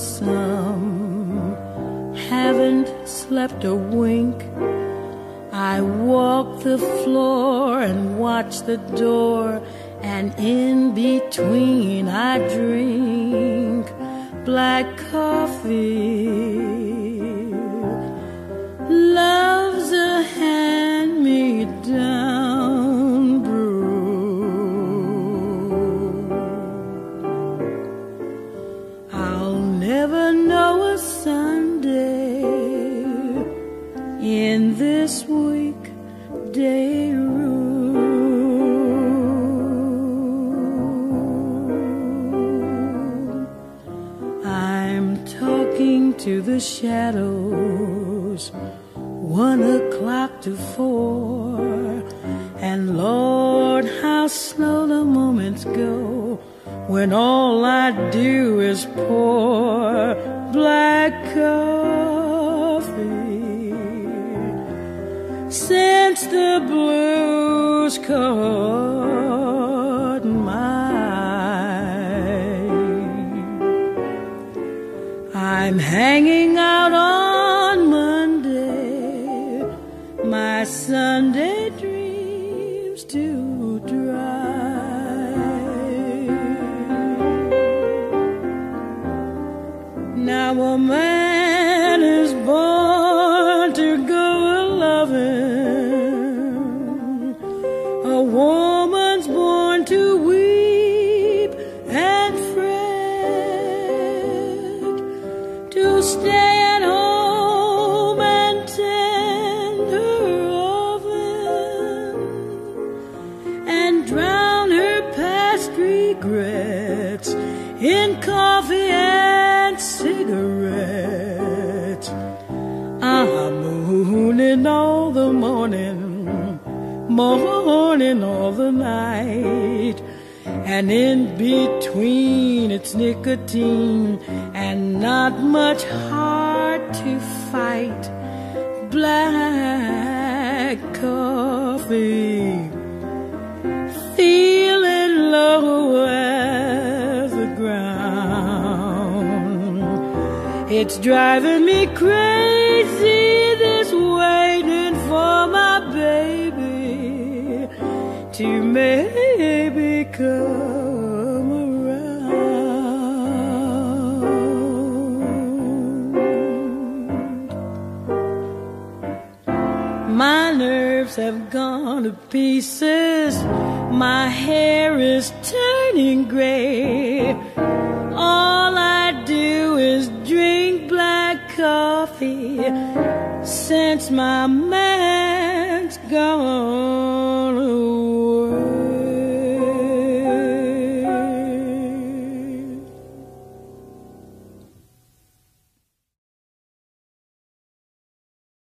lonesome, haven't slept a wink. I walk the floor and watch the door, and in between I drink black coffee in this weekday room. I'm talking to the shadows, one o'clock to four. And Lord, how slow the moments go when all I do is pour black coffee. The blues caught my I'm hanging out on Monday, my Sunday dreams to dry. Now a man drown her past regrets in coffee and cigarettes. Ah, I'm mooning all the morning, morning all the night. And in between it's nicotine and not much heart to fight. Black coffee It's driving me crazy this waiting for my baby to maybe come around. My nerves have gone to pieces. My hair is turning gray. All coffee since my man's gone.